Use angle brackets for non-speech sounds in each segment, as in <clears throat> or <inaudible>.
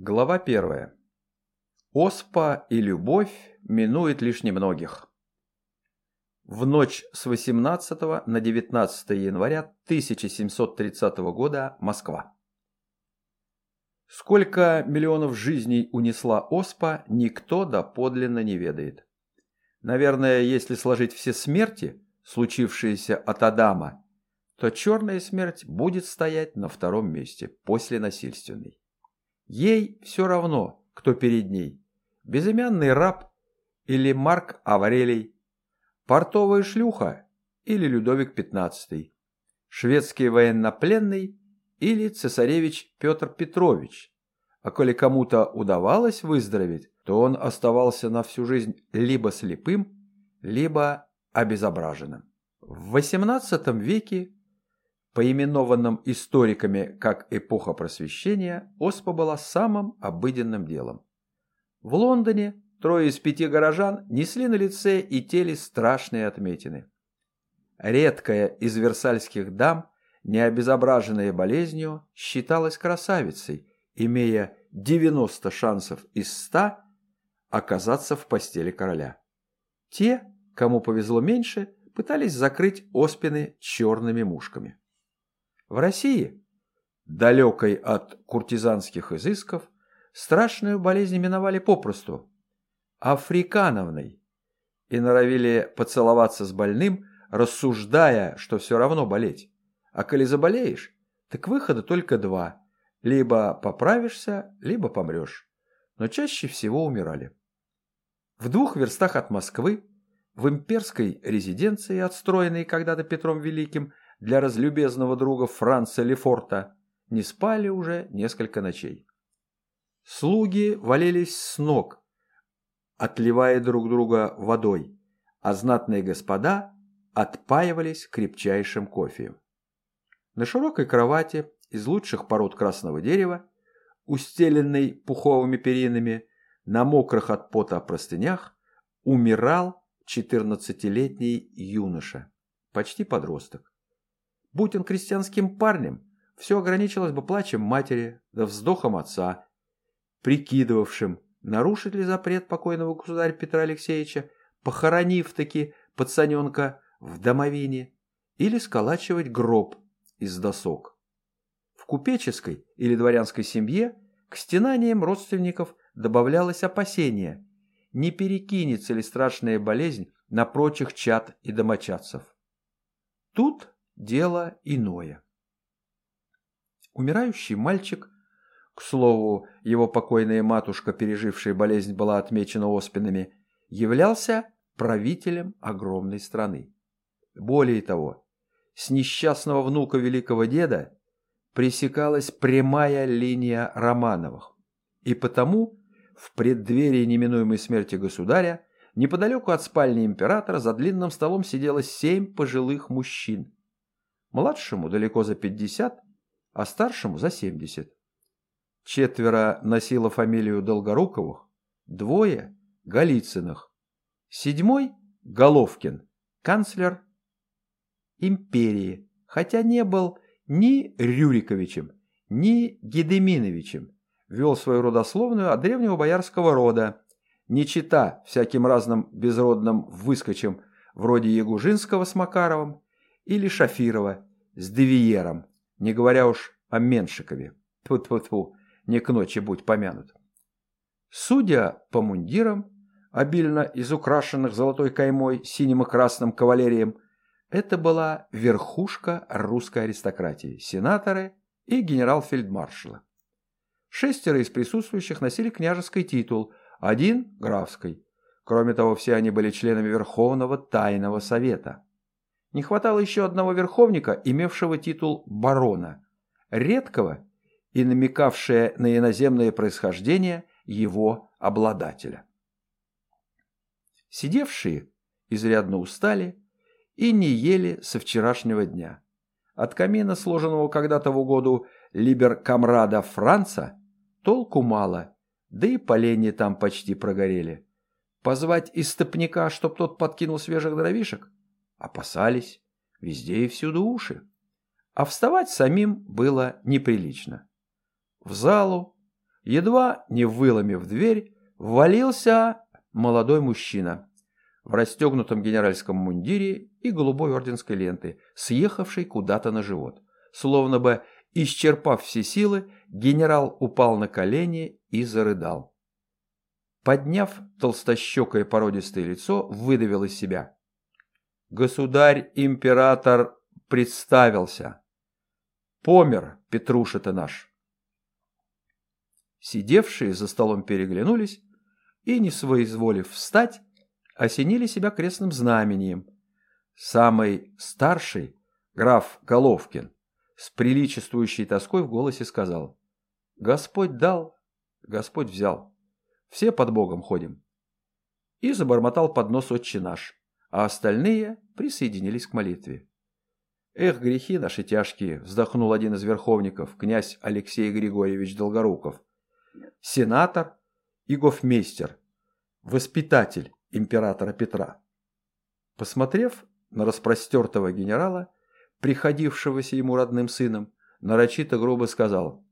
Глава первая. Оспа и любовь минует лишь немногих. В ночь с 18 на 19 января 1730 года Москва. Сколько миллионов жизней унесла оспа, никто доподлинно не ведает. Наверное, если сложить все смерти, случившиеся от Адама, то черная смерть будет стоять на втором месте после насильственной. Ей все равно, кто перед ней. Безымянный раб или Марк Аврелий, портовая шлюха или Людовик XV, шведский военнопленный или цесаревич Петр Петрович. А коли кому-то удавалось выздороветь, то он оставался на всю жизнь либо слепым, либо обезображенным. В XVIII веке поименованном историками как эпоха просвещения, оспа была самым обыденным делом. В Лондоне трое из пяти горожан несли на лице и теле страшные отметины. Редкая из версальских дам, не обезображенная болезнью, считалась красавицей, имея 90 шансов из 100 оказаться в постели короля. Те, кому повезло меньше, пытались закрыть оспины черными мушками. В России, далекой от куртизанских изысков, страшную болезнь именовали попросту африкановной и норовили поцеловаться с больным, рассуждая, что все равно болеть. А коли заболеешь, так выхода только два. Либо поправишься, либо помрешь. Но чаще всего умирали. В двух верстах от Москвы, в имперской резиденции, отстроенной когда-то Петром Великим, для разлюбезного друга Франца Лефорта, не спали уже несколько ночей. Слуги валились с ног, отливая друг друга водой, а знатные господа отпаивались крепчайшим кофеем. На широкой кровати из лучших пород красного дерева, устеленной пуховыми перинами, на мокрых от пота простынях, умирал четырнадцатилетний юноша, почти подросток. Будь он крестьянским парнем, все ограничилось бы плачем матери да вздохом отца, прикидывавшим, нарушит ли запрет покойного государя Петра Алексеевича, похоронив-таки пацаненка в домовине, или сколачивать гроб из досок. В купеческой или дворянской семье к стенаниям родственников добавлялось опасение, не перекинется ли страшная болезнь на прочих чад и домочадцев. Тут дело иное. Умирающий мальчик, к слову, его покойная матушка, пережившая болезнь, была отмечена оспинами, являлся правителем огромной страны. Более того, с несчастного внука великого деда пресекалась прямая линия Романовых, и потому в преддверии неминуемой смерти государя неподалеку от спальни императора за длинным столом сидело семь пожилых мужчин, Младшему далеко за 50, а старшему за 70. Четверо носило фамилию Долгоруковых, двое – Голицыных. Седьмой – Головкин, канцлер империи, хотя не был ни Рюриковичем, ни Гедеминовичем, вел свою родословную от древнего боярского рода, не чита всяким разным безродным выскочем вроде Ягужинского с Макаровым или Шафирова с Девиером, не говоря уж о Меншикове. Тьфу-тьфу-тьфу, не к ночи будь помянут. Судя по мундирам, обильно изукрашенных золотой каймой, синим и красным кавалерием, это была верхушка русской аристократии, сенаторы и генерал-фельдмаршалы. Шестеро из присутствующих носили княжеский титул, один – графский. Кроме того, все они были членами Верховного Тайного Совета. Не хватало еще одного верховника, имевшего титул барона, редкого и намекавшее на иноземное происхождение его обладателя. Сидевшие изрядно устали и не ели со вчерашнего дня. От камина, сложенного когда-то в угоду либер-камрада Франца, толку мало, да и поленья там почти прогорели. Позвать истопника, чтоб тот подкинул свежих дровишек? Опасались. Везде и всюду уши. А вставать самим было неприлично. В залу, Едва не выломив дверь, ввалился молодой мужчина в расстегнутом генеральском мундире и голубой орденской ленты, съехавшей куда-то на живот. Словно бы, исчерпав все силы, генерал упал на колени и зарыдал. Подняв толстощекое породистое лицо, выдавил из себя. «Государь-император представился. Помер Петруша-то наш». Сидевшие за столом переглянулись и, не своизволив встать, осенили себя крестным знамением. Самый старший, граф Головкин, с приличествующей тоской в голосе сказал «Господь дал, Господь взял, все под Богом ходим». И забормотал под нос отче наш, а остальные присоединились к молитве. «Эх, грехи наши тяжкие!» – вздохнул один из верховников, князь Алексей Григорьевич Долгоруков. Сенатор и гофмейстер, воспитатель императора Петра. Посмотрев на распростертого генерала, приходившегося ему родным сыном, нарочито грубо сказал,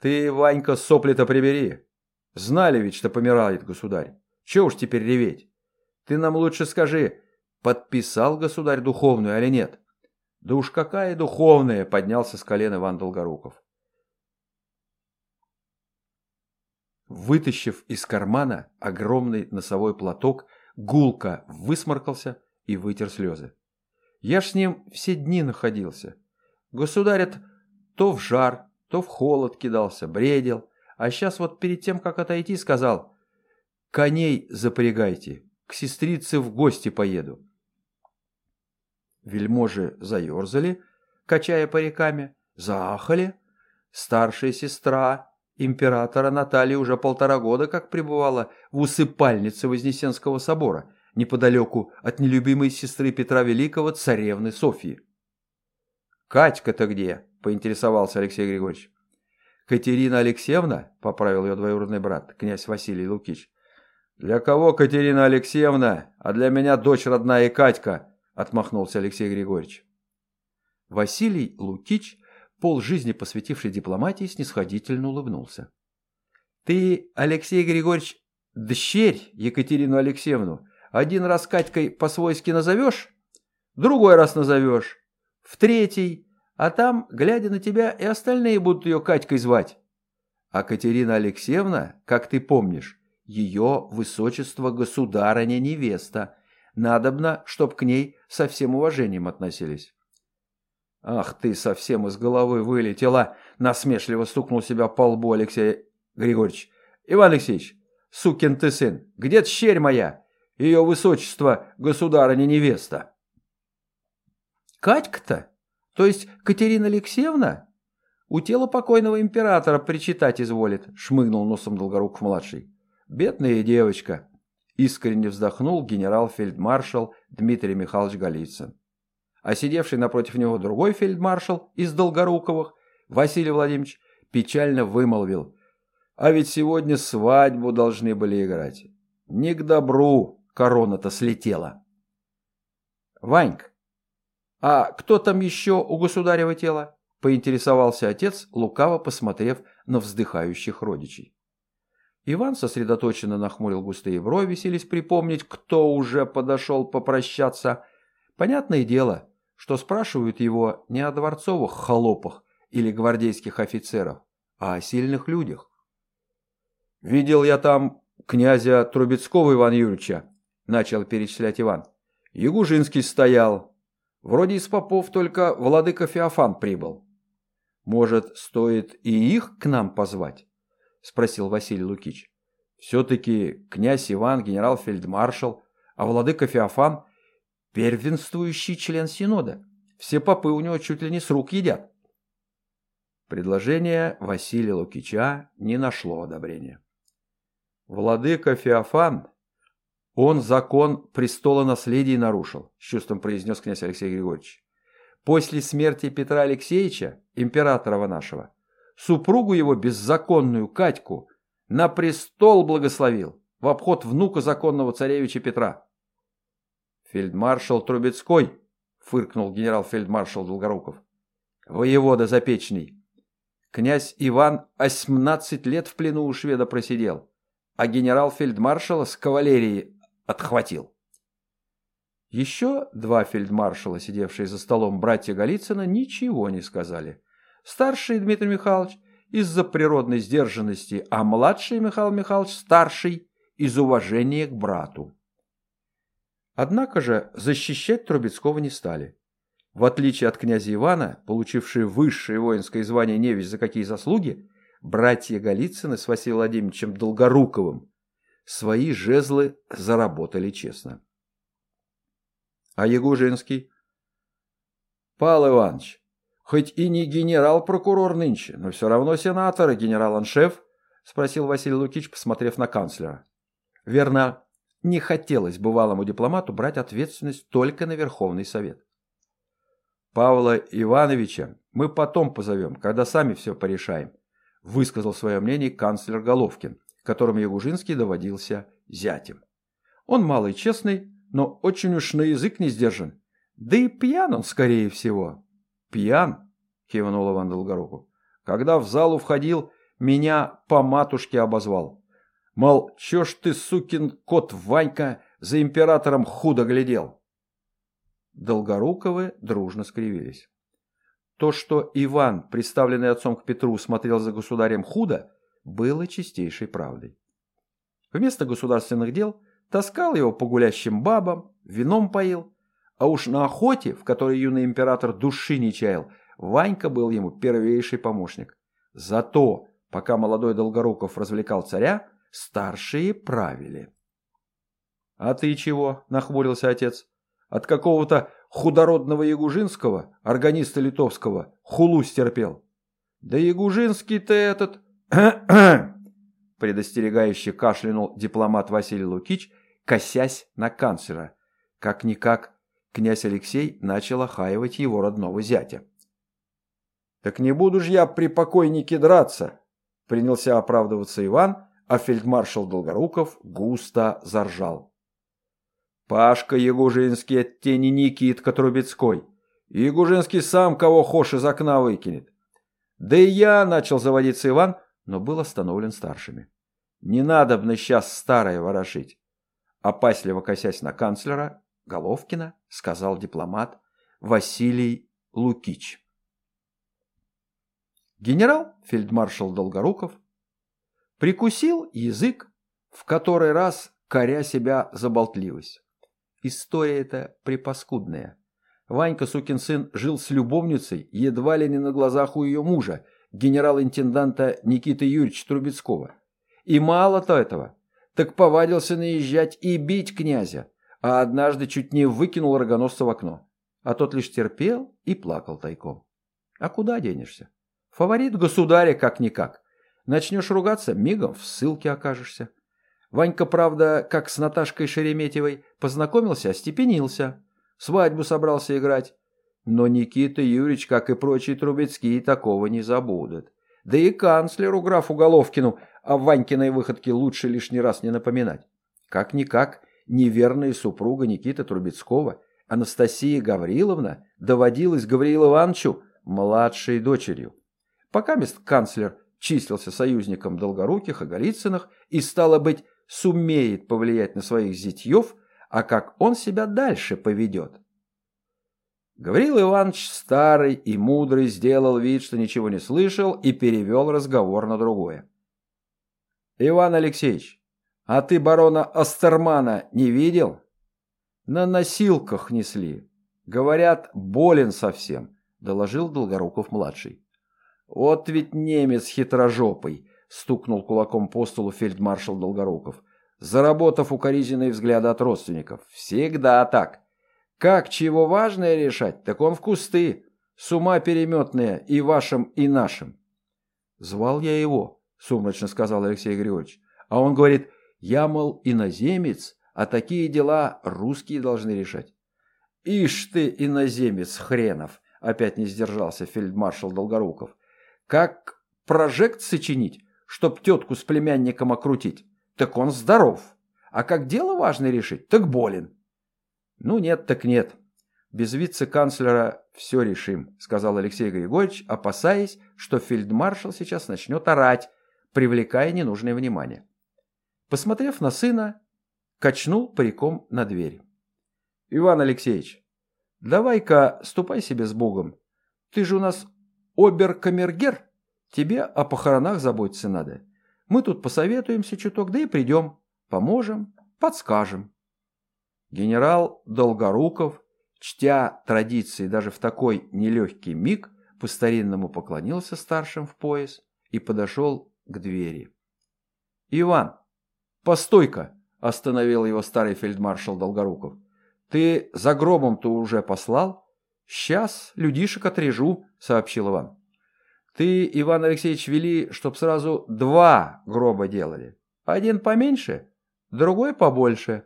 «Ты, Ванька, сопли-то прибери. Знали ведь, что помирает государь. Чего уж теперь реветь? Ты нам лучше скажи, подписал государь духовную или нет?» «Да уж какая духовная!» — поднялся с колен Иван Долгоруков. Вытащив из кармана огромный носовой платок, гулко высморкался и вытер слезы. Я ж с ним все дни находился. Государь то в жар, то в холод кидался, бредил, а сейчас вот перед тем, как отойти, сказал «Коней запрягайте, к сестрице в гости поеду». Вельможи заерзали, качая париками, заахали. Старшая сестра императора Наталья уже полтора года как пребывала в усыпальнице Вознесенского собора, неподалеку от нелюбимой сестры Петра Великого, царевны Софьи. «Катька-то где?» – поинтересовался Алексей Григорьевич. «Катерина Алексеевна?» – поправил ее двоюродный брат, князь Василий Лукич. «Для кого Катерина Алексеевна, а для меня дочь родная Катька?» – отмахнулся Алексей Григорьевич. Василий Лукич полжизни посвятивший дипломатии, снисходительно улыбнулся. «Ты, Алексей Григорьевич, дщерь Екатерину Алексеевну один раз Катькой по-свойски назовешь, другой раз назовешь, в третий, а там, глядя на тебя, и остальные будут ее Катькой звать. А Катерина Алексеевна, как ты помнишь, ее высочество государыня-невеста. Надобно, чтоб к ней со всем уважением относились. «Ах ты, совсем из головы вылетела!» Насмешливо стукнул себя по лбу Алексей Григорьевич. «Иван Алексеевич, сукин ты сын, где тщерь моя? Ее высочество, государыня-невеста!» «Катька-то? То есть Катерина Алексеевна?» «У тела покойного императора причитать изволит», — шмыгнул носом Долгоруков-младший. «Бедная девочка», — искренне вздохнул генерал-фельдмаршал Дмитрий Михайлович Голицын а сидевший напротив него другой фельдмаршал из Долгоруковых, Василий Владимирович, печально вымолвил. А ведь сегодня свадьбу должны были играть. Не к добру корона-то слетела. Ванька, а кто там еще у государева тела? Поинтересовался отец, лукаво посмотрев на вздыхающих родичей. Иван сосредоточенно нахмурил густые брови, селись припомнить, кто уже подошел попрощаться. Понятное дело, что спрашивают его не о дворцовых холопах или гвардейских офицерах, а о сильных людях. «Видел я там князя Трубецкого Ивана Юрьевича», – начал перечислять Иван. «Ягужинский стоял. Вроде из попов только владыка Феофан прибыл. Может, стоит и их к нам позвать?» – спросил Василий Лукич. «Все-таки князь Иван генерал-фельдмаршал, а владыка Феофан – первенствующий член Синода. Все попы у него чуть ли не с рук едят. Предложение Василия Лукича не нашло одобрения. Владыка Феофан, он закон престола наследия нарушил, с чувством произнес князь Алексей Григорьевич. После смерти Петра Алексеевича, императора нашего, супругу его беззаконную Катьку на престол благословил в обход внука законного царевича Петра. «Фельдмаршал Трубецкой!» — фыркнул генерал-фельдмаршал Долгоруков. «Воевода Запечный! Князь Иван 18 лет в плену у шведа просидел, а генерал-фельдмаршала с кавалерией отхватил. Еще два фельдмаршала, сидевшие за столом братья Голицына, ничего не сказали. Старший Дмитрий Михайлович из-за природной сдержанности, а младший Михаил Михайлович старший из уважения к брату. Однако же защищать Трубецкого не стали. В отличие от князя Ивана, получившие высшее воинское звание невесть за какие заслуги, братья Голицыны с Василием Владимировичем Долгоруковым свои жезлы заработали честно. А Ягужинский? Павел Иванович, хоть и не генерал-прокурор нынче, но все равно сенатор и генерал-аншеф, спросил Василий Лукич, посмотрев на канцлера. Верно, не хотелось бывалому дипломату брать ответственность только на Верховный Совет. Павла Ивановича мы потом позовем, когда сами все порешаем, высказал свое мнение канцлер Головкин, которому Ягужинский доводился зятем. Он малый честный, но очень уж на язык не сдержан. Да и пьян он, скорее всего. Пьян, кивнул Иван Долгоруков. Когда в залу входил, меня по матушке обозвал. Мол, чё ж ты, сукин кот Ванька, за императором худо глядел? Долгоруковы дружно скривились. То, что Иван, представленный отцом к Петру, смотрел за государем худо, было чистейшей правдой. Вместо государственных дел таскал его по гулящим бабам, вином поил, а уж на охоте, в которой юный император души не чаял, Ванька был ему первейший помощник. Зато, пока молодой Долгоруков развлекал царя, старшие правили. «А ты чего?» – нахмурился отец. От какого-то худородного Ягужинского, органиста литовского, хулу стерпел. Да Ягужинский-то этот... <clears throat> предостерегающе кашлянул дипломат Василий Лукич, косясь на канцлера. Как-никак князь Алексей начал охаивать его родного зятя. «Так не буду ж я при покойнике драться!» Принялся оправдываться Иван, а фельдмаршал Долгоруков густо заржал. Пашка Ягужинский от тени Никитка Трубецкой. Ягужинский сам кого хошь из окна выкинет. Да и я начал заводиться Иван, но был остановлен старшими. Не надо бы сейчас старое ворошить. Опасливо косясь на канцлера Головкина, сказал дипломат Василий Лукич. Генерал, фельдмаршал Долгоруков, прикусил язык, в который раз коря себя за болтливость. История эта припаскудная. Ванька, сукин сын, жил с любовницей едва ли не на глазах у ее мужа, генерал-интенданта Никиты Юрьевича Трубецкого. И мало-то этого, так повадился наезжать и бить князя, а однажды чуть не выкинул рогоносца в окно. А тот лишь терпел и плакал тайком. А куда денешься? Фаворит государя как-никак. Начнешь ругаться, мигом в ссылке окажешься. Ванька, правда, как с Наташкой Шереметьевой, познакомился, остепенился. Свадьбу собрался играть. Но Никита Юрьевич, как и прочие Трубецкие, такого не забудут. Да и канцлеру графу Головкину о Ванькиной выходке лучше лишний раз не напоминать. Как-никак, неверная супруга Никиты Трубецкого, Анастасия Гавриловна, доводилась Гавриилу Ивановичу младшей дочерью. Пока мест канцлер числился союзником Долгоруких и Голицыных и, стало быть, сумеет повлиять на своих зятьев, а как он себя дальше поведет. Гаврил Иванович старый и мудрый сделал вид, что ничего не слышал и перевел разговор на другое. «Иван Алексеевич, а ты барона Астермана не видел?» «На носилках несли. Говорят, болен совсем», — доложил Долгоруков-младший. «Вот ведь немец хитрожопый стукнул кулаком по столу фельдмаршал Долгоруков, заработав укоризненные взгляды от родственников. Всегда так. Как чего важное решать, так он в кусты. С ума переметные и вашим, и нашим. Звал я его, сумрачно сказал Алексей Григорьевич. А он говорит, я, мол, иноземец, а такие дела русские должны решать. Ишь ты, иноземец хренов, опять не сдержался фельдмаршал Долгоруков. Как прожект сочинить? чтоб тетку с племянником окрутить, так он здоров. А как дело важное решить, так болен. Ну нет, так нет. Без вице-канцлера все решим», — сказал Алексей Григорьевич, опасаясь, что фельдмаршал сейчас начнет орать, привлекая ненужное внимание. Посмотрев на сына, качнул париком на дверь. «Иван Алексеевич, давай-ка ступай себе с Богом. Ты же у нас оберкамергер, тебе о похоронах заботиться надо. Мы тут посоветуемся чуток, да и придем, поможем, подскажем». Генерал Долгоруков чтя традиции даже в такой нелегкий миг, по-старинному поклонился старшим в пояс и подошел к двери. «Иван, постой-ка!» – остановил его старый фельдмаршал Долгоруков. «Ты за гробом-то уже послал?» «Сейчас людишек отрежу», – сообщил Иван. «Ты, Иван Алексеевич, вели, чтоб сразу два гроба делали. Один поменьше, другой побольше.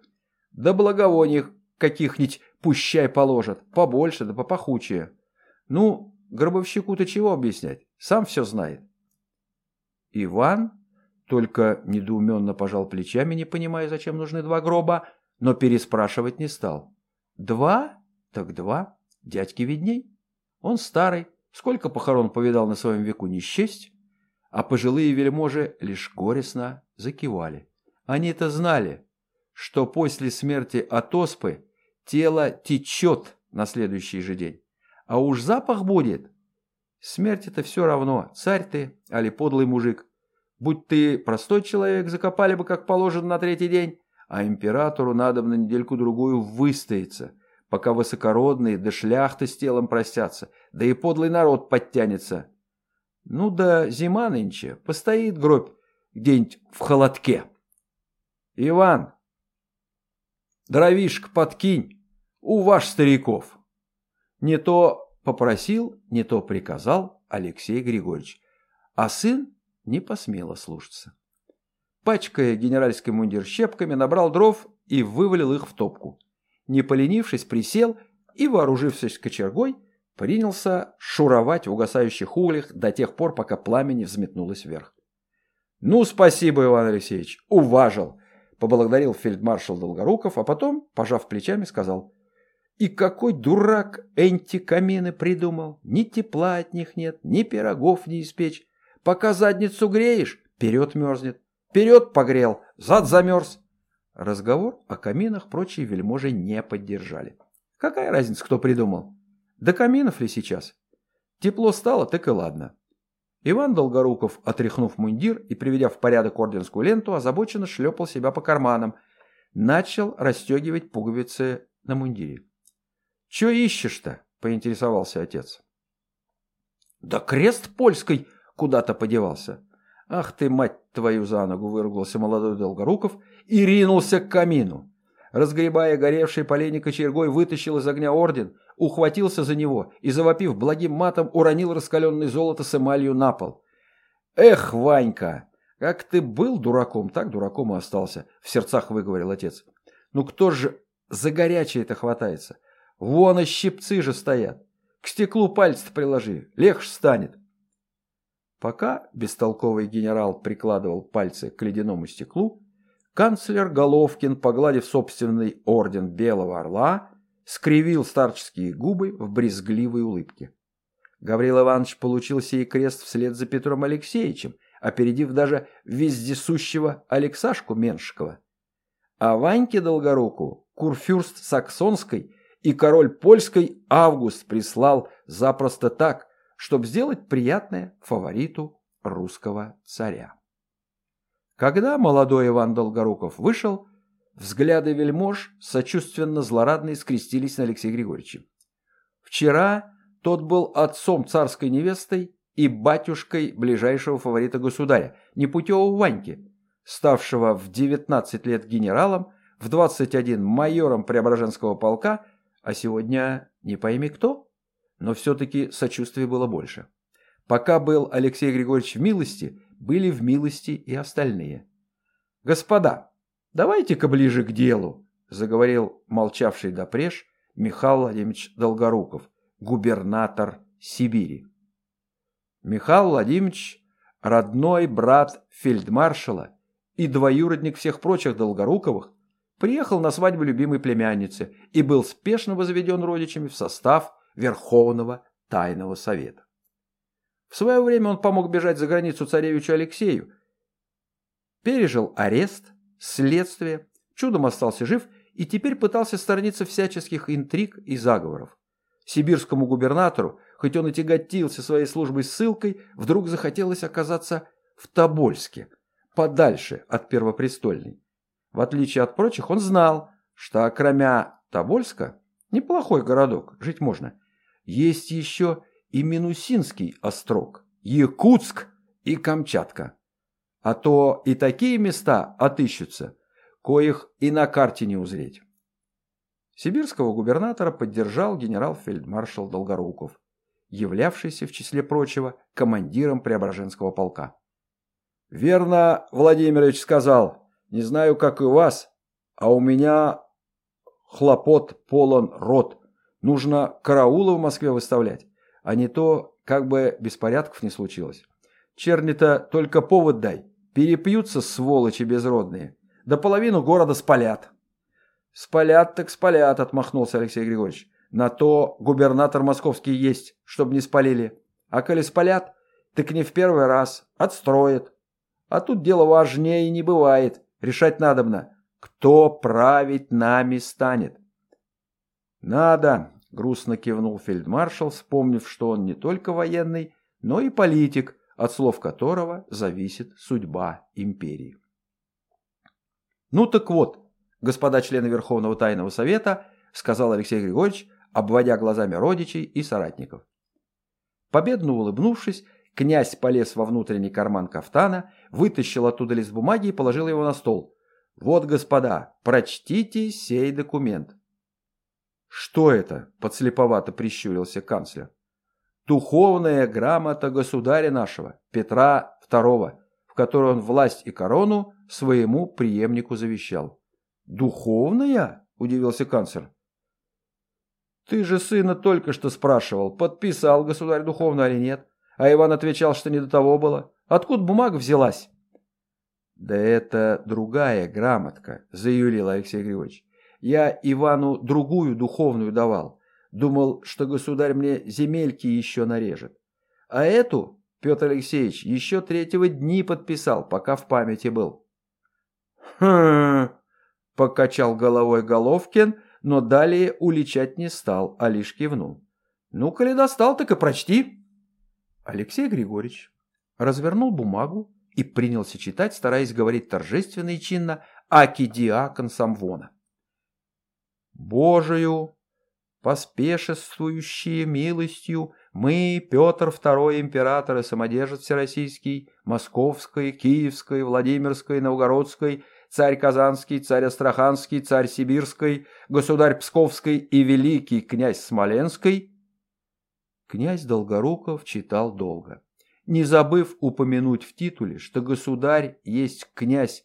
Да благовоний каких-нибудь пущай положат, побольше да попахучее. Ну, гробовщику-то чего объяснять, сам все знает. Иван только недоуменно пожал плечами, не понимая, зачем нужны два гроба, но переспрашивать не стал. Два? Так два. Дядьки видней. Он старый, сколько похорон повидал на своем веку не счесть, а пожилые вельможи лишь горестно закивали. Они-то знали, что после смерти от оспы тело течет на следующий же день. А уж запах будет. Смерть это все равно, царь ты, али подлый мужик. Будь ты простой человек, закопали бы как положено на третий день, а императору надо на недельку-другую выстояться, пока высокородные да шляхты с телом простятся, да и подлый народ подтянется. Ну да зима нынче, постоит гробь где-нибудь в холодке. Иван, дровишек подкинь, у ваш стариков. Не то попросил, не то приказал Алексей Григорьевич, а сын не посмело слушаться. Пачкая генеральский мундир щепками, набрал дров и вывалил их в топку. Не поленившись, присел и, вооружившись кочергой, принялся шуровать в угасающих углях до тех пор, пока пламя не взметнулось вверх. «Ну, спасибо, Иван Алексеевич, уважил!» — поблагодарил фельдмаршал Долгоруков, а потом, пожав плечами, сказал и какой дурак антикамины придумал. Ни тепла от них нет, ни пирогов не испечь. Пока задницу греешь, вперед мерзнет. Вперед погрел, зад замерз. Разговор о каминах прочие вельможи не поддержали. Какая разница, кто придумал? До каминов ли сейчас? Тепло стало, так и ладно. Иван Долгоруков, отряхнув мундир и приведя в порядок орденскую ленту, озабоченно шлепал себя по карманам. Начал расстегивать пуговицы на мундире. «Че ищешь-то?» – поинтересовался отец. «Да крест польской куда-то подевался». «Ах ты, мать твою за ногу!» – выругался молодой Долгоруков и ринулся к камину. Разгребая горевший поленник кочергой, вытащил из огня орден, ухватился за него и, завопив благим матом, уронил раскаленное золото с эмалью на пол. «Эх, Ванька, как ты был дураком, так дураком и остался», – в сердцах выговорил отец. «Ну кто же за горячее-то хватается? Вон и щипцы же стоят. К стеклу пальцы приложи, легче станет. Пока бестолковый генерал прикладывал пальцы к ледяному стеклу, канцлер Головкин, погладив собственный орден Белого Орла, скривил старческие губы в брезгливой улыбке. Гаврил Иванович получил сей крест вслед за Петром Алексеевичем, опередив даже вездесущего Алексашку Меншикова. А Ваньке Долгоруку, курфюрст Саксонской, и король польской Август прислал запросто так, чтобы сделать приятное фавориту русского царя. Когда молодой Иван Долгоруков вышел, взгляды вельмож сочувственно-злорадные скрестились на Алексея Григорьевича. Вчера тот был отцом царской невестой и батюшкой ближайшего фаворита государя, непутевого Ваньки, ставшего в 19 лет генералом, в 21 майором Преображенского полка а сегодня не пойми кто, но все-таки сочувствия было больше. Пока был Алексей Григорьевич в милости, были в милости и остальные. «Господа, давайте-ка ближе к делу», – заговорил молчавший допреж Михаил Владимирович Долгоруков, губернатор Сибири. Михаил Владимирович – родной брат фельдмаршала и двоюродник всех прочих Долгоруковых, приехал на свадьбу любимой племянницы и был спешно возведен родичами в состав Верховного Тайного Совета. В свое время он помог бежать за границу царевичу Алексею, пережил арест, следствие, чудом остался жив и теперь пытался сторониться всяческих интриг и заговоров. Сибирскому губернатору, хоть он и тяготился своей службой ссылкой, вдруг захотелось оказаться в Тобольске, подальше от Первопрестольной. В отличие от прочих, он знал, что кроме Тобольска, неплохой городок, жить можно, есть еще и Минусинский острог, Якутск и Камчатка. А то и такие места отыщутся, коих и на карте не узреть. Сибирского губернатора поддержал генерал-фельдмаршал Долгоруков, являвшийся, в числе прочего, командиром Преображенского полка. «Верно, Владимирович сказал, не знаю, как и у вас, а у меня хлопот полон рот. Нужно караулы в Москве выставлять, а не то, как бы беспорядков не случилось. Черни-то только повод дай, перепьются сволочи безродные, да половину города спалят. Спалят так спалят, отмахнулся Алексей Григорьевич. На то губернатор московский есть, чтобы не спалили. А коли спалят, так не в первый раз, отстроят. А тут дело важнее не бывает. Решать надобно, кто править нами станет. Надо, грустно кивнул фельдмаршал, вспомнив, что он не только военный, но и политик, от слов которого зависит судьба империи. «Ну так вот, господа члены Верховного Тайного Совета», сказал Алексей Григорьевич, обводя глазами родичей и соратников. Победно улыбнувшись, князь полез во внутренний карман кафтана, вытащил оттуда лист бумаги и положил его на стол. «Вот, господа, прочтите сей документ». «Что это?» – подслеповато прищурился канцлер. «Духовная грамота государя нашего, Петра II, в которой он власть и корону своему преемнику завещал. «Духовная?» – удивился канцлер. «Ты же сына только что спрашивал, подписал государь духовно или нет, а Иван отвечал, что не до того было. Откуда бумага взялась?» «Да это другая грамотка», – заюлил Алексей Григорьевич. «Я Ивану другую духовную давал. Думал, что государь мне земельки еще нарежет. А эту Петр Алексеевич еще третьего дни подписал, пока в памяти был». «Хм...» – покачал головой Головкин, но далее уличать не стал, а лишь кивнул. «Ну, коли достал, так и прочти». Алексей Григорьевич развернул бумагу и принялся читать, стараясь говорить торжественно и чинно «Аки диакон Самвона». «Божию, поспешествующие милостью, мы, Петр II, император и самодержец Всероссийский, Московской, Киевской, Владимирской, Новгородской – царь Казанский, царь Астраханский, царь Сибирский, государь Псковский и великий князь Смоленский, князь Долгоруков читал долго, не забыв упомянуть в титуле, что государь есть князь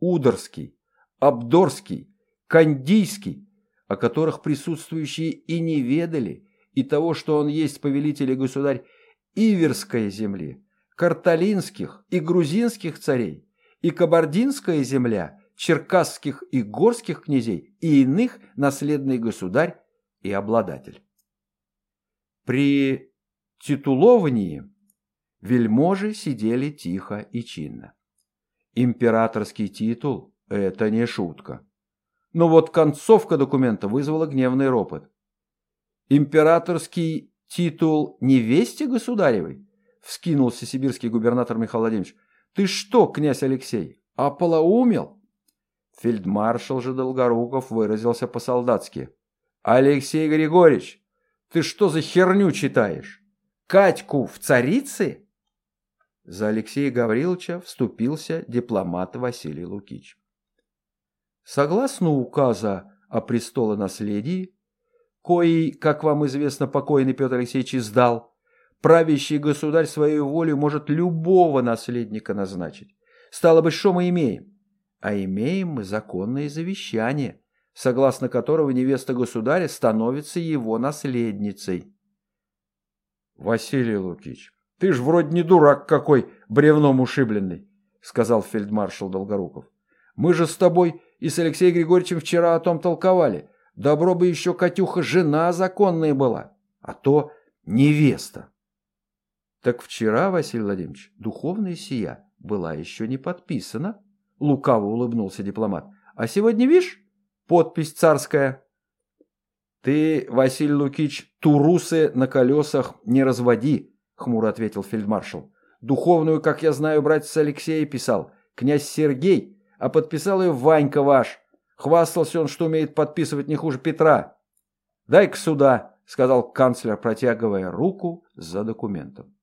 Ударский, Абдорский, Кандийский, о которых присутствующие и не ведали, и того, что он есть повелитель и государь Иверской земли, карталинских и грузинских царей, и кабардинская земля, черкасских и горских князей и иных наследный государь и обладатель. При титуловании вельможи сидели тихо и чинно. Императорский титул – это не шутка. Но вот концовка документа вызвала гневный ропот. Императорский титул невесте государевой? Вскинулся сибирский губернатор Михаил Владимирович. Ты что, князь Алексей, ополоумел? Фельдмаршал же Долгоруков выразился по-солдатски. Алексей Григорьевич, ты что за херню читаешь? Катьку в царицы? За Алексея Гавриловича вступился дипломат Василий Лукич. Согласно указа о престолонаследии, кои, как вам известно, покойный Петр Алексеевич издал, Правящий государь своей волей может любого наследника назначить. Стало быть, что мы имеем? А имеем мы законное завещание, согласно которого невеста государя становится его наследницей. Василий Лукич, ты ж вроде не дурак какой, бревном ушибленный, сказал фельдмаршал Долгоруков. Мы же с тобой и с Алексеем Григорьевичем вчера о том толковали. Добро бы еще Катюха жена законная была. а то невеста. Так вчера, Василий Владимирович, духовная сия была еще не подписана, лукаво улыбнулся дипломат. А сегодня, видишь, подпись царская. Ты, Василий Лукич, турусы на колесах не разводи, хмуро ответил фельдмаршал. Духовную, как я знаю, братец Алексей писал, князь Сергей, а подписал ее Ванька ваш. Хвастался он, что умеет подписывать не хуже Петра. «Дай-ка сюда», — сказал канцлер, протягивая руку за документом.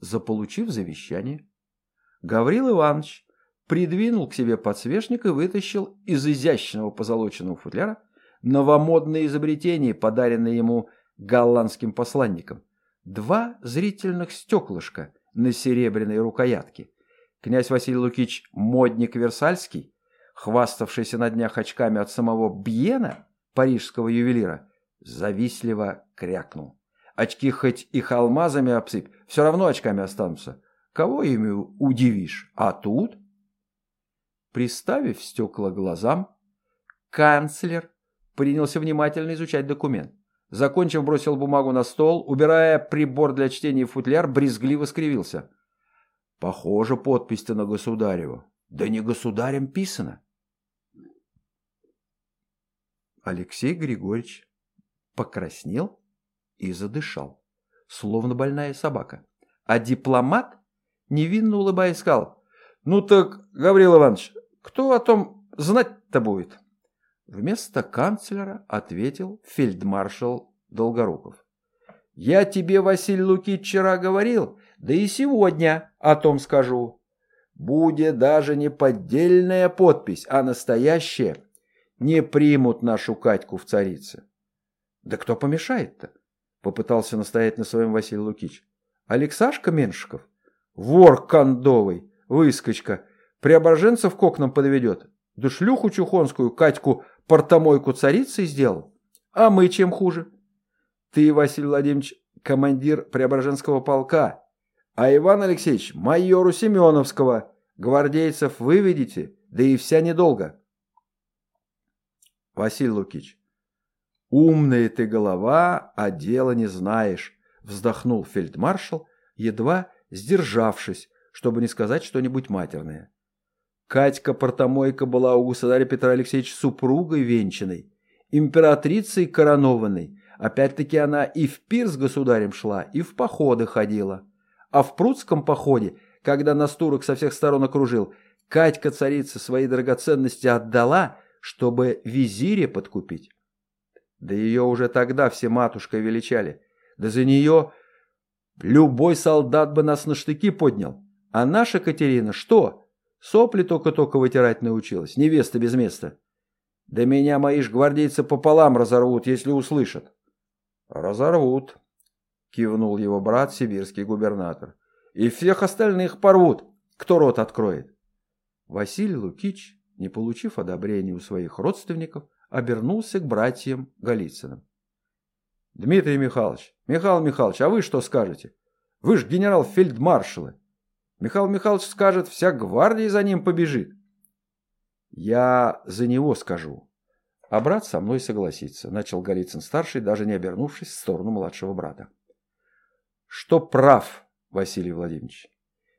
Заполучив завещание, Гаврил Иванович придвинул к себе подсвечник и вытащил из изящного позолоченного футляра новомодное изобретение, подаренное ему голландским посланником. Два зрительных стеклышка на серебряной рукоятке. Князь Василий Лукич Модник Версальский, хваставшийся на днях очками от самого Бьена, парижского ювелира, завистливо крякнул. Очки хоть их алмазами обсыпь, все равно очками останутся. Кого ими удивишь? А тут... Приставив стекла глазам, канцлер принялся внимательно изучать документ. Закончив, бросил бумагу на стол, убирая прибор для чтения в футляр, брезгливо скривился. Похоже, подпись-то на государеву. Да не государем писано. Алексей Григорьевич покраснел и задышал, словно больная собака. А дипломат, невинно улыбаясь, сказал, «Ну так, Гаврил Иванович, кто о том знать-то будет?» Вместо канцлера ответил фельдмаршал Долгоруков. «Я тебе, Василий Лукич, вчера говорил, да и сегодня о том скажу. Будет даже не поддельная подпись, а настоящая. Не примут нашу Катьку в царице». «Да кто помешает-то?» — попытался настоять на своем Василий Лукич. «Алексашка Меншиков? Вор кондовый, выскочка, преображенцев к окнам подведет. Да шлюху чухонскую, Катьку, портомойку царицей сделал. А мы чем хуже? Ты, Василий Владимирович, командир Преображенского полка, а Иван Алексеевич майору Семеновского. Гвардейцев выведите, да и вся недолго. Василий Лукич, умная ты голова, а дела не знаешь, вздохнул фельдмаршал, едва сдержавшись, чтобы не сказать что-нибудь матерное. Катька-портомойка была у государя Петра Алексеевича супругой венчанной, императрицей коронованной. Опять-таки она и в пир с государем шла, и в походы ходила. А в прудском походе, когда нас турок со всех сторон окружил, Катька-царица свои драгоценности отдала, чтобы визире подкупить. Да ее уже тогда все матушкой величали. Да за нее любой солдат бы нас на штыки поднял. А наша Катерина что? Сопли только-только вытирать научилась, невеста без места. Да меня мои ж гвардейцы пополам разорвут, если услышат. Разорвут, кивнул его брат, сибирский губернатор. И всех остальных порвут, кто рот откроет. Василий Лукич, не получив одобрения у своих родственников, обернулся к братьям Голицыным. Дмитрий Михайлович, Михаил Михайлович, а вы что скажете? Вы ж генерал-фельдмаршалы. Михаил Михайлович скажет, вся гвардия за ним побежит. Я за него скажу. А брат со мной согласится, начал Голицын-старший, даже не обернувшись в сторону младшего брата. Что прав, Василий Владимирович.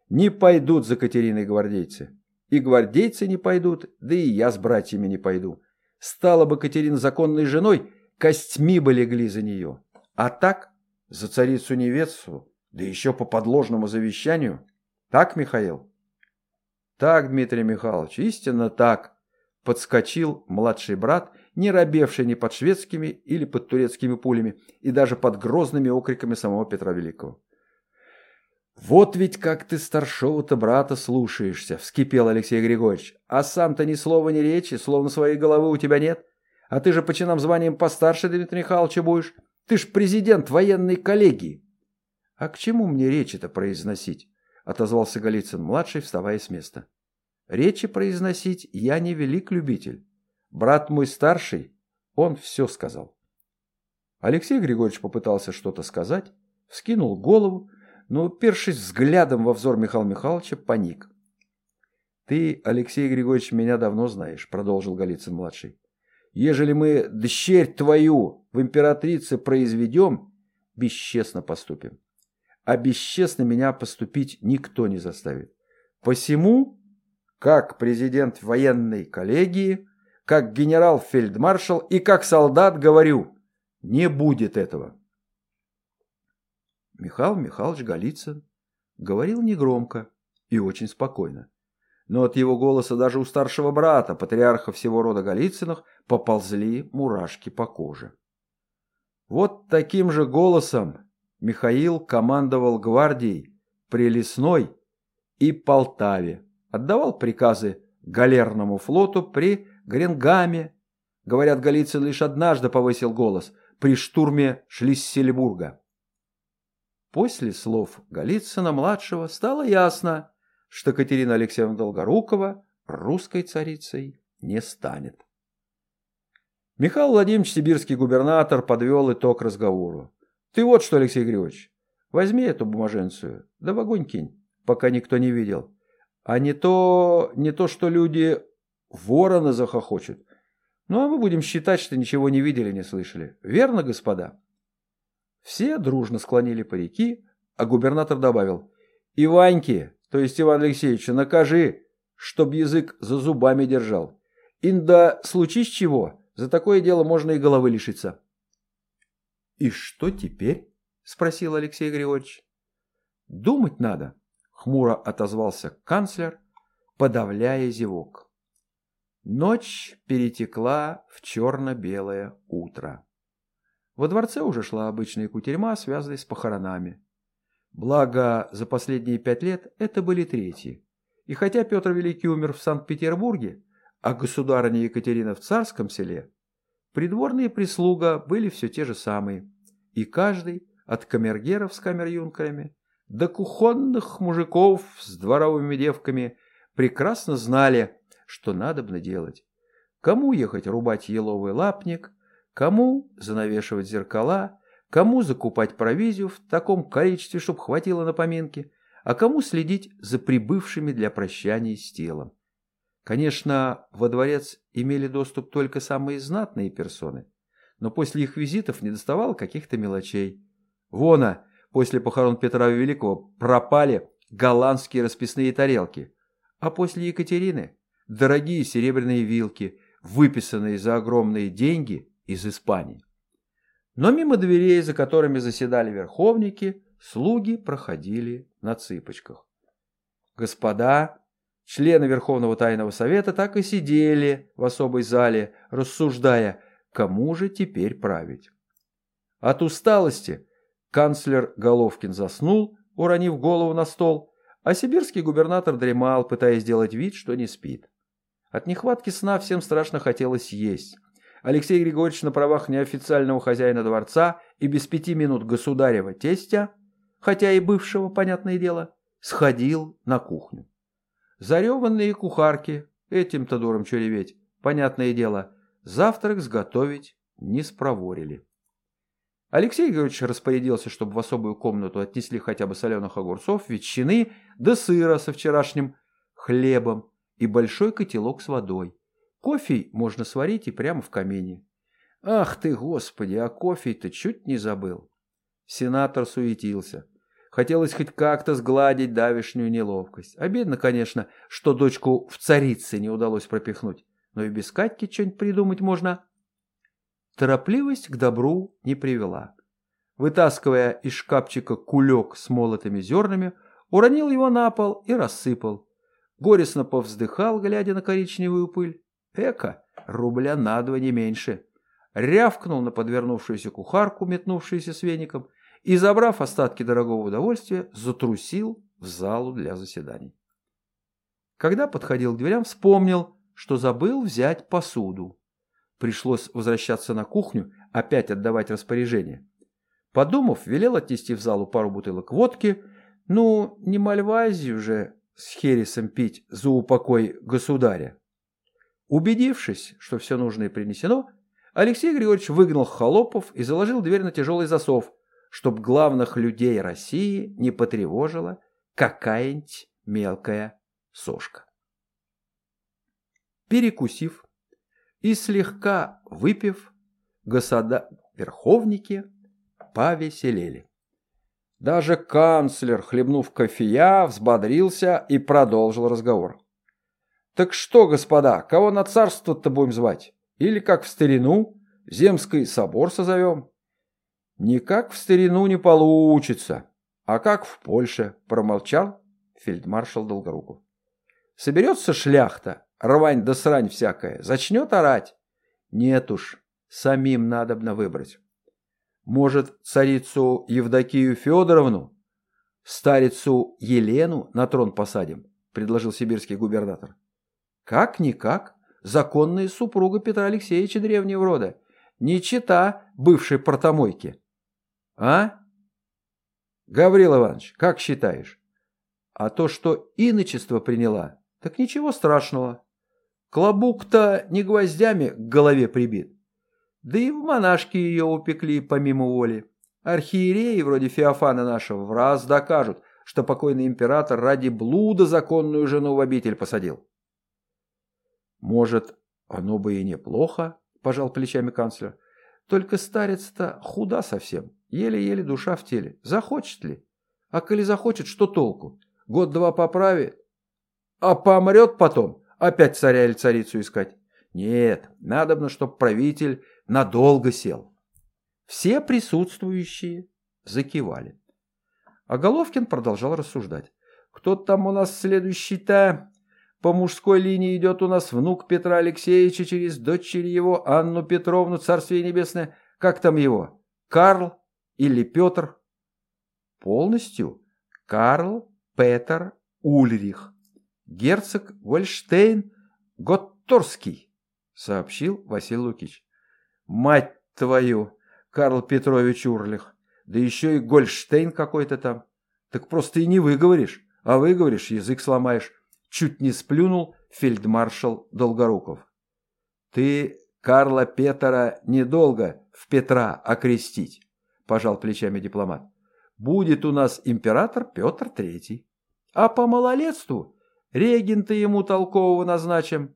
Не пойдут за Катериной гвардейцы. И гвардейцы не пойдут, да и я с братьями не пойду. Стала бы Катерина законной женой, костьми бы легли за нее. А так, за царицу-невесту, да еще по подложному завещанию, так, Михаил? Так, Дмитрий Михайлович, истинно так. Подскочил младший брат, не робевший ни под шведскими или под турецкими пулями, и даже под грозными окриками самого Петра Великого. «Вот ведь как ты старшего-то брата слушаешься!» — вскипел Алексей Григорьевич. «А сам-то ни слова, ни речи, словно своей головы у тебя нет. А ты же по чинам званием постарше Дмитрия Михайловича будешь. Ты ж президент военной коллегии!» «А к чему мне речи-то произносить?» — отозвался Голицын-младший, вставая с места. «Речи произносить я не велик любитель. Брат мой старший, он все сказал». Алексей Григорьевич попытался что-то сказать, вскинул голову, но, упершись взглядом во взор Михаила Михайловича, паник. «Ты, Алексей Григорьевич, меня давно знаешь», — продолжил Голицын-младший. ежели мы дщерь твою в императрице произведем, бесчестно поступим. А бесчестно меня поступить никто не заставит. Посему, как президент военной коллегии, как генерал-фельдмаршал и как солдат говорю, не будет этого. Михаил Михайлович Голицын говорил негромко и очень спокойно. Но от его голоса даже у старшего брата, патриарха всего рода Голицыных, поползли мурашки по коже. Вот таким же голосом Михаил командовал гвардией при Лесной и Полтаве, отдавал приказы галерному флоту при Гренгаме. Говорят, Голицын лишь однажды повысил голос при штурме Шлиссельбурга. После слов Голицына-младшего стало ясно, что Катерина Алексеевна Долгорукова русской царицей не станет. Михаил Владимирович, сибирский губернатор, подвел итог разговору. «Ты вот что, Алексей Григорьевич, возьми эту бумаженцию, да в огонь кинь, пока никто не видел. А не то, не то, что люди ворона захохочут. Ну, а мы будем считать, что ничего не видели, не слышали. Верно, господа?» Все дружно склонили парики, а губернатор добавил «Иваньки, то есть Иван Алексеевича, накажи, чтоб язык за зубами держал. Инда случись чего, за такое дело можно и головы лишиться». «И что теперь?» – спросил Алексей Григорьевич. «Думать надо», – хмуро отозвался канцлер, подавляя зевок. Ночь перетекла в черно-белое утро. Во дворце уже шла обычная кутерьма, связанная с похоронами. Благо, за последние пять лет это были третьи. И хотя Петр Великий умер в Санкт-Петербурге, а государыня Екатерина в царском селе, придворные прислуга были все те же самые. И каждый, от камергеров с камер-юнкерами до кухонных мужиков с дворовыми девками, прекрасно знали, что надо бы делать. Кому ехать рубать еловый лапник, Кому занавешивать зеркала, кому закупать провизию в таком количестве, чтобы хватило на поминки, а кому следить за прибывшими для прощания с телом. Конечно, во дворец имели доступ только самые знатные персоны, но после их визитов не доставало каких-то мелочей. Вона, после похорон Петра Великого пропали голландские расписные тарелки, а после Екатерины – дорогие серебряные вилки, выписанные за огромные деньги из Испании. Но мимо дверей, за которыми заседали верховники, слуги проходили на цыпочках. Господа, члены Верховного Тайного Совета так и сидели в особой зале, рассуждая, кому же теперь править. От усталости канцлер Головкин заснул, уронив голову на стол, а сибирский губернатор дремал, пытаясь сделать вид, что не спит. От нехватки сна всем страшно хотелось есть. Алексей Григорьевич на правах неофициального хозяина дворца и без пяти минут государева тестя, хотя и бывшего, понятное дело, сходил на кухню. Зареванные кухарки, этим-то дуром что реветь, понятное дело, завтрак сготовить не спроворили. Алексей Григорьевич распорядился, чтобы в особую комнату отнесли хотя бы соленых огурцов, ветчины да сыра со вчерашним хлебом и большой котелок с водой. Кофе можно сварить и прямо в камине. Ах ты, господи, а кофе-то чуть не забыл. Сенатор суетился. Хотелось хоть как-то сгладить давишнюю неловкость. Обидно, конечно, что дочку в царице не удалось пропихнуть. Но и без Катьки что-нибудь придумать можно. Торопливость к добру не привела. Вытаскивая из шкафчика кулек с молотыми зернами, уронил его на пол и рассыпал. Горестно повздыхал, глядя на коричневую пыль. Эка, рубля на два не меньше. Рявкнул на подвернувшуюся кухарку, метнувшуюся с веником, и, забрав остатки дорогого удовольствия, затрусил в залу для заседаний. Когда подходил к дверям, вспомнил, что забыл взять посуду. Пришлось возвращаться на кухню, опять отдавать распоряжение. Подумав, велел отнести в залу пару бутылок водки. Ну, не мальвазию же с хересом пить за упокой государя. Убедившись, что все нужное принесено, Алексей Григорьевич выгнал холопов и заложил дверь на тяжелый засов, чтобы главных людей России не потревожила какая-нибудь мелкая сошка. Перекусив и слегка выпив, господа верховники повеселели. Даже канцлер, хлебнув кофея, взбодрился и продолжил разговор. «Так что, господа, кого на царство-то будем звать? Или, как в старину, Земский собор созовем?» «Никак в старину не получится, а как в Польше», — промолчал фельдмаршал Долгоруков. «Соберется шляхта, рвань да срань всякая, зачнет орать. Нет уж, самим надобно выбрать. Может, царицу Евдокию Федоровну, старицу Елену на трон посадим, предложил сибирский губернатор. Как-никак, законная супруга Петра Алексеевича древнего рода, не чита бывшей портомойки. А? Гаврил Иванович, как считаешь? А то, что иночество приняла, так ничего страшного. Клобук-то не гвоздями к голове прибит. Да и в монашки ее упекли помимо воли. Архиереи, вроде Феофана нашего, в раз докажут, что покойный император ради блуда законную жену в обитель посадил. Может, оно бы и неплохо, пожал плечами канцлер. Только старец-то худа совсем, еле-еле душа в теле. Захочет ли? А коли захочет, что толку? Год-два поправит, а помрет потом, Опять царя или царицу искать? Нет, надобно, чтоб правитель надолго сел. Все присутствующие закивали. А Головкин продолжал рассуждать. Кто там у нас следующий-то? По мужской линии идет у нас внук Петра Алексеевича через дочери его, Анну Петровну, Царствие Небесное. Как там его? Карл или Петр? Полностью Карл Петр Ульрих герцог Гольштейн Готторский, сообщил Василий Лукич. Мать твою, Карл Петрович Урлих, да еще и Гольштейн какой-то там. Так просто и не выговоришь, а выговоришь, язык сломаешь. Чуть не сплюнул фельдмаршал Долгоруков. Ты Карла Петра недолго в Петра окрестить, пожал плечами дипломат. Будет у нас император Петр Третий. А по малолетству Регента ему толкового назначим.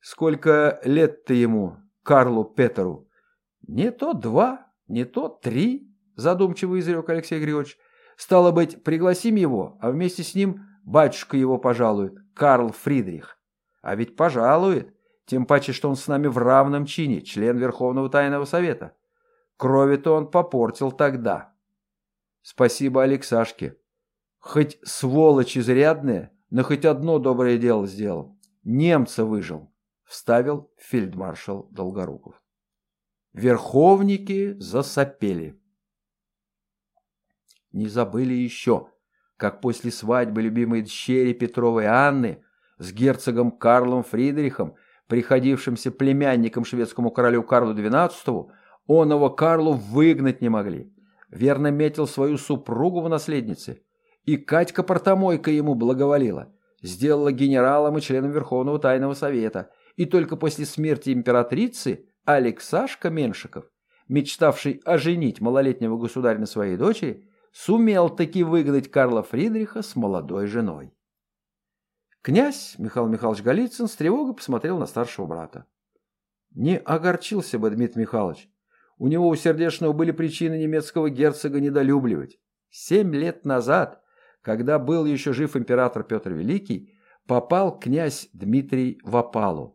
Сколько лет ты ему, Карлу Петеру? Не то два, не то три, задумчиво изрек Алексей Григорьевич. Стало быть, пригласим его, а вместе с ним батюшка его пожалует, Карл Фридрих. А ведь пожалует, тем паче, что он с нами в равном чине, член Верховного Тайного Совета. Крови-то он попортил тогда. Спасибо Алексашке. Хоть сволочь изрядная, но хоть одно доброе дело сделал. Немца выжил, вставил фельдмаршал Долгоруков. Верховники засопели. Не забыли еще, как после свадьбы любимой дщери Петровой Анны с герцогом Карлом Фридрихом, приходившимся племянником шведскому королю Карлу XII, оного Карлу выгнать не могли. Верно метил свою супругу в наследнице – и Катька Портомойка ему благоволила, сделала генералом и членом Верховного Тайного Совета, и только после смерти императрицы Алексашка Меншиков, мечтавший оженить малолетнего государя на своей дочери, сумел таки выгнать Карла Фридриха с молодой женой. Князь Михаил Михайлович Голицын с тревогой посмотрел на старшего брата. Не огорчился бы Дмитрий Михайлович. У него у сердечного были причины немецкого герцога недолюбливать. Семь лет назад когда был еще жив император Петр Великий, попал князь Дмитрий в опалу.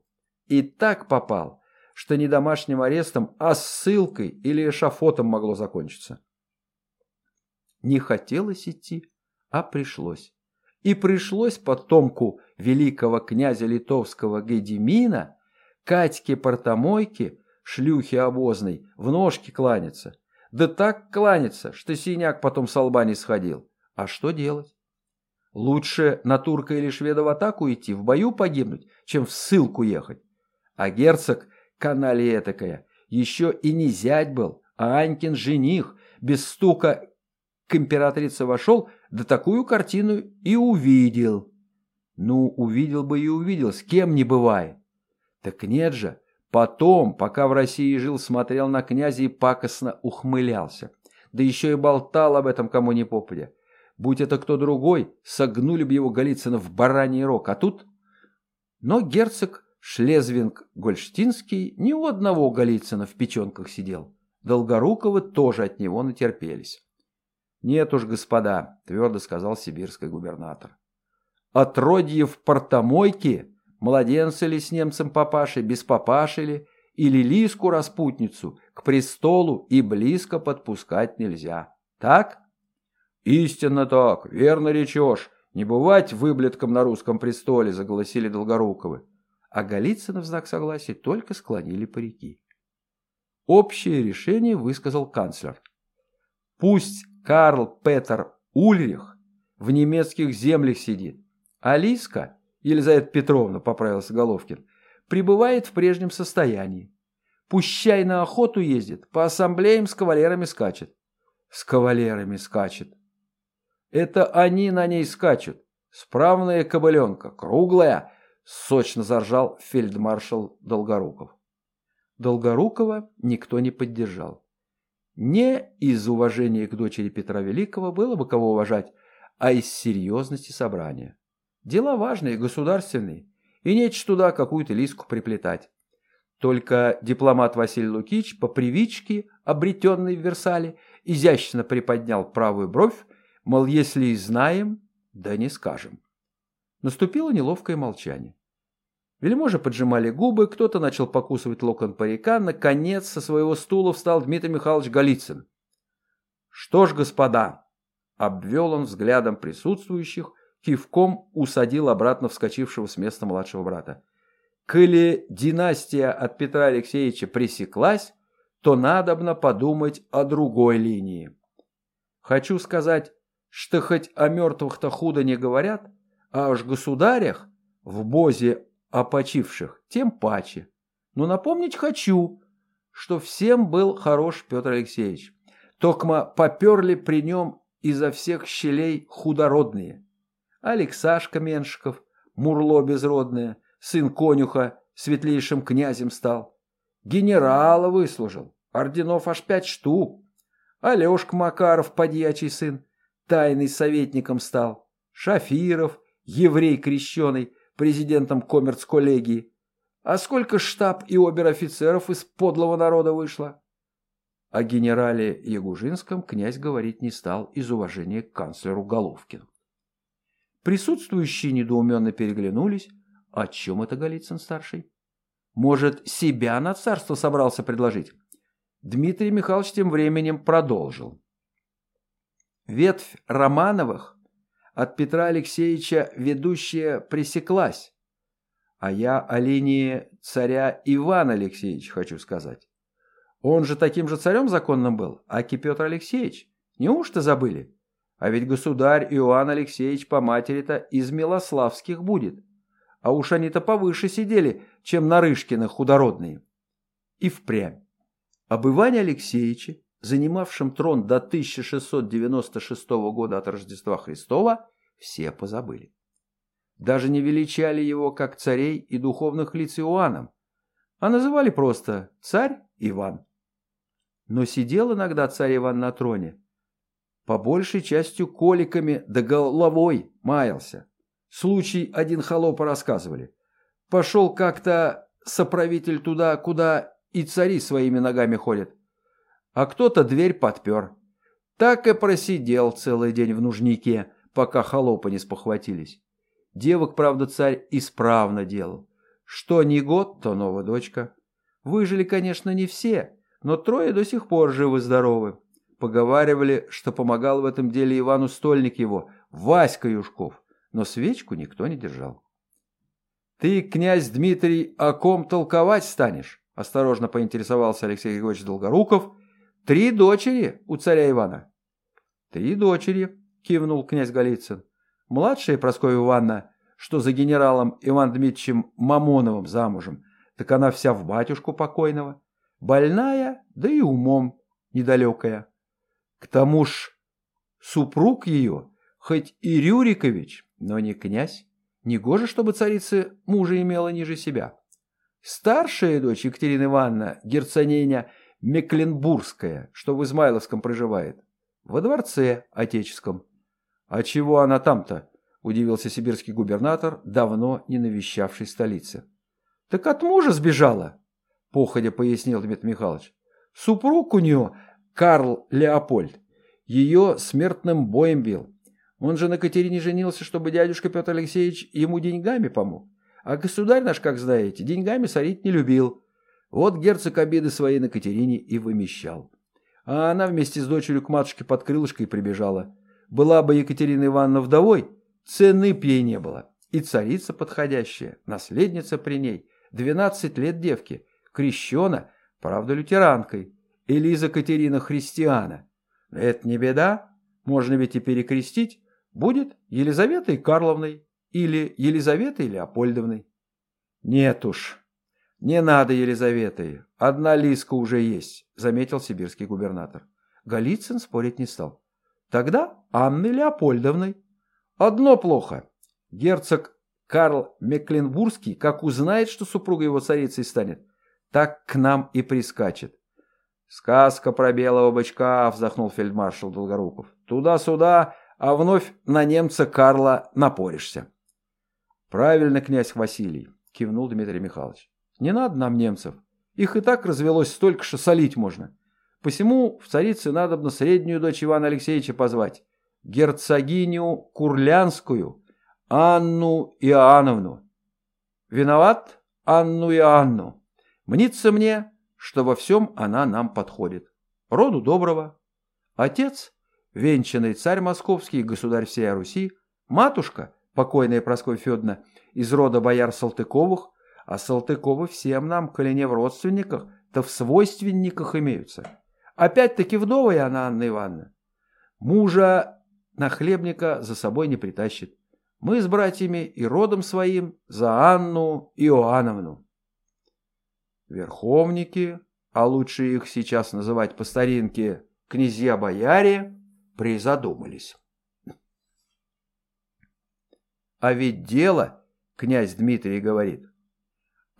И так попал, что не домашним арестом, а ссылкой или эшафотом могло закончиться. Не хотелось идти, а пришлось. И пришлось потомку великого князя литовского Гедемина, Катьке Портомойке, шлюхе обозной, в ножки кланяться. Да так кланяться, что синяк потом с лба не сходил. А что делать? Лучше на турка или шведа в атаку идти, в бою погибнуть, чем в ссылку ехать. А герцог, каналия такая, еще и не зять был, а Анькин жених, без стука к императрице вошел, да такую картину и увидел. Ну, увидел бы и увидел, с кем не бывает. Так нет же, потом, пока в России жил, смотрел на князя и пакостно ухмылялся. Да еще и болтал об этом кому ни попадя. Будь это кто другой, согнули бы его Голицына в бараний рог, а тут... Но герцог Шлезвинг-Гольштинский ни у одного Голицына в печенках сидел. Долгоруковы тоже от него натерпелись. «Нет уж, господа», — твердо сказал сибирский губернатор. «Отродье в портомойке, младенцы ли с немцем папашей, без папаши ли, или лиску-распутницу к престолу и близко подпускать нельзя. Так?» «Истинно так, верно речешь. Не бывать выблетком на русском престоле», — заголосили Долгоруковы. А Голицыны в знак согласия только склонили парики. Общее решение высказал канцлер. Пусть Карл Петер Ульрих в немецких землях сидит, а Лиска, Елизавета Петровна, поправился Головкин, пребывает в прежнем состоянии. Пущай на охоту ездит, по ассамблеям с кавалерами скачет. С кавалерами скачет. Это они на ней скачут. Справная кобыленка, круглая, сочно заржал фельдмаршал Долгоруков. Долгорукова никто не поддержал. Не из уважения к дочери Петра Великого было бы кого уважать, а из серьезности собрания. Дела важные, государственные, и нечего туда какую-то лиску приплетать. Только дипломат Василий Лукич по привычке, обретенной в Версале, изящно приподнял правую бровь, мол, если и знаем, да не скажем. Наступило неловкое молчание. Вельможи поджимали губы, кто-то начал покусывать локон парика. Наконец, со своего стула встал Дмитрий Михайлович Голицын. «Что ж, господа!» — обвел он взглядом присутствующих, кивком усадил обратно вскочившего с места младшего брата. «Коли династия от Петра Алексеевича пресеклась, то надобно подумать о другой линии. Хочу сказать, что хоть о мертвых-то худо не говорят, а уж государях в Бозе о почивших, тем паче. Но напомнить хочу, что всем был хорош Петр Алексеевич. Токма поперли при нем изо всех щелей худородные. Алексашка Меншиков, Мурло безродное, сын конюха, светлейшим князем стал. Генерала выслужил, орденов аж пять штук. Алешка Макаров, подьячий сын, тайный советником стал. Шафиров, еврей крещеный, президентом коммерц-коллегии. А сколько штаб и обер-офицеров из подлого народа вышло? О генерале Ягужинском князь говорить не стал из уважения к канцлеру Головкину. Присутствующие недоуменно переглянулись. О чем это Голицын-старший? Может, себя на царство собрался предложить? Дмитрий Михайлович тем временем продолжил. Ветвь Романовых от Петра Алексеевича ведущая пресеклась. А я о линии царя Ивана Алексеевича хочу сказать. Он же таким же царем законным был, аки Петр Алексеевич. Неужто забыли? А ведь государь Иоанн Алексеевич по матери-то из Милославских будет. А уж они-то повыше сидели, чем Нарышкины худородные. И впрямь. Об Иване Алексеевиче занимавшим трон до 1696 года от Рождества Христова, все позабыли. Даже не величали его как царей и духовных лиц Иоанном, а называли просто «царь Иван». Но сидел иногда царь Иван на троне, по большей частью коликами да головой маялся. Случай один холопа рассказывали. Пошел как-то соправитель туда, куда и цари своими ногами ходят а кто-то дверь подпер. Так и просидел целый день в нужнике, пока холопы не спохватились. Девок, правда, царь исправно делал. Что не год, то новая дочка. Выжили, конечно, не все, но трое до сих пор живы-здоровы. Поговаривали, что помогал в этом деле Ивану стольник его, Васька Юшков, но свечку никто не держал. «Ты, князь Дмитрий, о ком толковать станешь?» – осторожно поинтересовался Алексей Григорьевич Долгоруков, Три дочери у царя Ивана. Три дочери, кивнул князь Голицын. Младшая Прасковья Ивановна, что за генералом Иван Дмитриевичем Мамоновым замужем, так она вся в батюшку покойного. Больная, да и умом недалекая. К тому ж супруг ее, хоть и Рюрикович, но не князь. Негоже, чтобы царица мужа имела ниже себя. Старшая дочь Екатерина Ивановна, герцогиня Мекленбургская, что в Измайловском проживает. Во дворце отеческом. А чего она там-то? Удивился сибирский губернатор, давно не навещавший столицы. Так от мужа сбежала, походя пояснил Дмитрий Михайлович. Супруг у нее Карл Леопольд. Ее смертным боем бил. Он же на Катерине женился, чтобы дядюшка Петр Алексеевич ему деньгами помог. А государь наш, как знаете, деньгами сорить не любил. Вот герцог обиды свои на Катерине и вымещал. А она вместе с дочерью к матушке под крылышкой прибежала. Была бы Екатерина Ивановна вдовой, цены б ей не было. И царица подходящая, наследница при ней, двенадцать лет девки, крещена, правда, лютеранкой. Элиза Катерина Христиана. Это не беда, можно ведь и перекрестить. Будет Елизаветой Карловной или Елизаветой Леопольдовной. Нет уж, не надо Елизаветой, одна Лиска уже есть, заметил сибирский губернатор. Голицын спорить не стал. Тогда Анной Леопольдовной. Одно плохо. Герцог Карл Мекленбургский, как узнает, что супруга его царицей станет, так к нам и прискачет. «Сказка про белого бычка», — вздохнул фельдмаршал Долгоруков. «Туда-сюда, а вновь на немца Карла напоришься». «Правильно, князь Василий», — кивнул Дмитрий Михайлович. «Не надо нам немцев. Их и так развелось столько, что солить можно. Посему в царице надобно среднюю дочь Ивана Алексеевича позвать, герцогиню Курлянскую, Анну Иоанновну. Виноват Анну Иоанну. Мнится мне, что во всем она нам подходит. Роду доброго. Отец, венчанный царь московский, государь всей Руси, матушка, покойная Проскоя Федоровна, из рода бояр Салтыковых, а Салтыковы всем нам, коли не в родственниках, то в свойственниках имеются. Опять-таки вдовая она, Анна Ивановна. Мужа на хлебника за собой не притащит. Мы с братьями и родом своим за Анну Иоанновну. Верховники, а лучше их сейчас называть по старинке князья-бояре, призадумались. А ведь дело, князь Дмитрий говорит.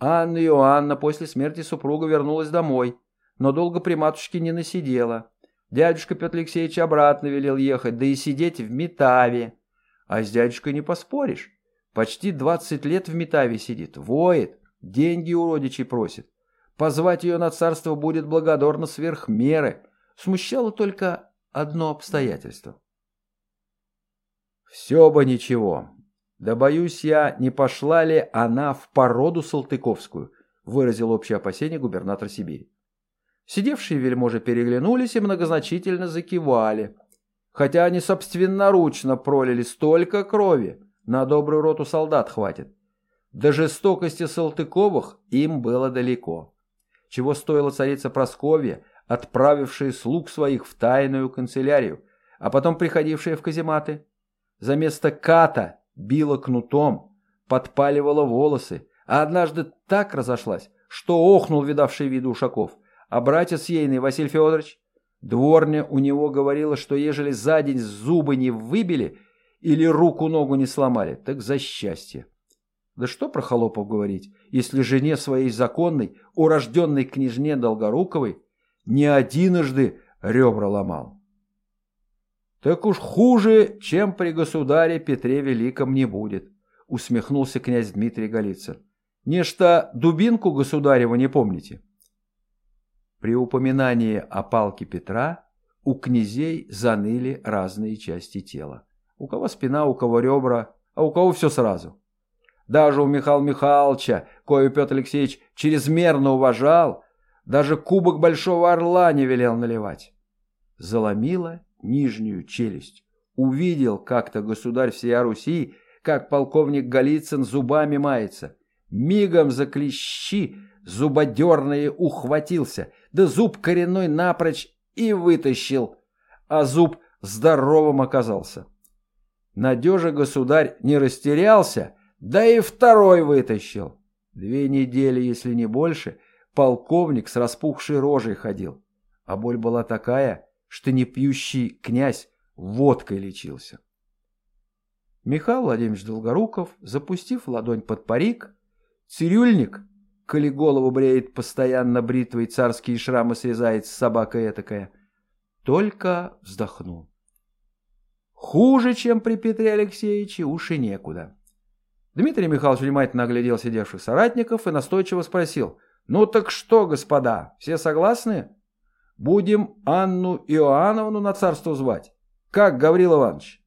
Анна Иоанна после смерти супруга вернулась домой, но долго при матушке не насидела. Дядюшка Петр Алексеевич обратно велел ехать, да и сидеть в Метаве. А с дядюшкой не поспоришь. Почти двадцать лет в Метаве сидит, воет, деньги у родичей просит. Позвать ее на царство будет благодарно сверх меры. Смущало только одно обстоятельство. Все бы ничего. Да боюсь я, не пошла ли она в породу Салтыковскую, выразил общее опасение губернатор Сибири. Сидевшие вельможи переглянулись и многозначительно закивали. Хотя они собственноручно пролили столько крови, на добрую роту солдат хватит. До жестокости Салтыковых им было далеко чего стоила царица Просковья, отправившая слуг своих в тайную канцелярию, а потом приходившая в казематы. За место ката била кнутом, подпаливала волосы, а однажды так разошлась, что охнул видавший виду Ушаков. А братец ейный, Василий Федорович, дворня у него говорила, что ежели за день зубы не выбили или руку-ногу не сломали, так за счастье. Да что про холопов говорить, если жене своей законной, урожденной княжне Долгоруковой, не одиножды ребра ломал. Так уж хуже, чем при государе Петре Великом не будет, усмехнулся князь Дмитрий Голицын. Нечто дубинку государева не помните? При упоминании о палке Петра у князей заныли разные части тела. У кого спина, у кого ребра, а у кого все сразу. Даже у Михаила Михайловича, кою Петр Алексеевич чрезмерно уважал, даже кубок Большого Орла не велел наливать. Заломила нижнюю челюсть. Увидел как-то государь всея Руси, как полковник Голицын зубами мается. Мигом за клещи зубодерные ухватился, да зуб коренной напрочь и вытащил, а зуб здоровым оказался. Надежа государь не растерялся, да и второй вытащил. Две недели, если не больше, полковник с распухшей рожей ходил. А боль была такая, что не пьющий князь водкой лечился. Михаил Владимирович Долгоруков, запустив ладонь под парик, цирюльник, коли голову бреет постоянно бритвой, царские шрамы срезает собака этакая, только вздохнул. Хуже, чем при Петре Алексеевиче, уж и некуда. Дмитрий Михайлович внимательно оглядел сидевших соратников и настойчиво спросил. «Ну так что, господа, все согласны? Будем Анну Иоанновну на царство звать. Как, Гаврил Иванович?»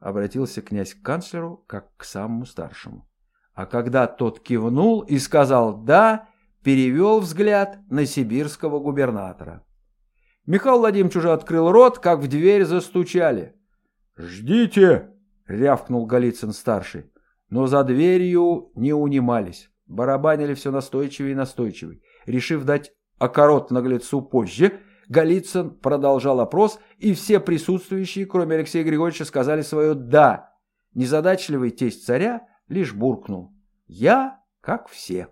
Обратился князь к канцлеру, как к самому старшему. А когда тот кивнул и сказал «да», перевел взгляд на сибирского губернатора. Михаил Владимирович уже открыл рот, как в дверь застучали. «Ждите!» — рявкнул Голицын-старший. Но за дверью не унимались. Барабанили все настойчивее и настойчивее. Решив дать окорот наглецу позже, Голицын продолжал опрос, и все присутствующие, кроме Алексея Григорьевича, сказали свое «да». Незадачливый тесть царя лишь буркнул «я, как все».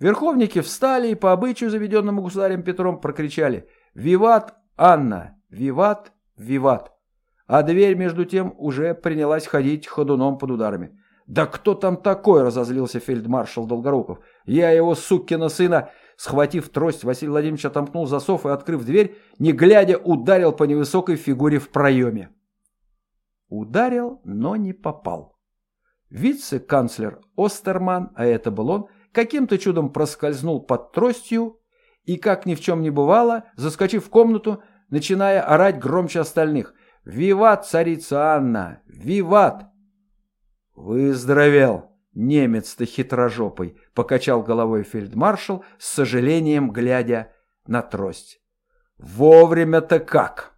Верховники встали и по обычаю, заведенному государем Петром, прокричали «Виват, Анна! Виват, виват!» А дверь, между тем, уже принялась ходить ходуном под ударами. «Да кто там такой?» – разозлился фельдмаршал Долгоруков. «Я его, сукина сына!» Схватив трость, Василий Владимирович отомкнул засов и, открыв дверь, не глядя, ударил по невысокой фигуре в проеме. Ударил, но не попал. Вице-канцлер Остерман, а это был он, каким-то чудом проскользнул под тростью и, как ни в чем не бывало, заскочив в комнату, начиная орать громче остальных. «Виват, царица Анна! Виват!» «Выздоровел, немец-то хитрожопый», — покачал головой фельдмаршал, с сожалением глядя на трость. «Вовремя-то как!»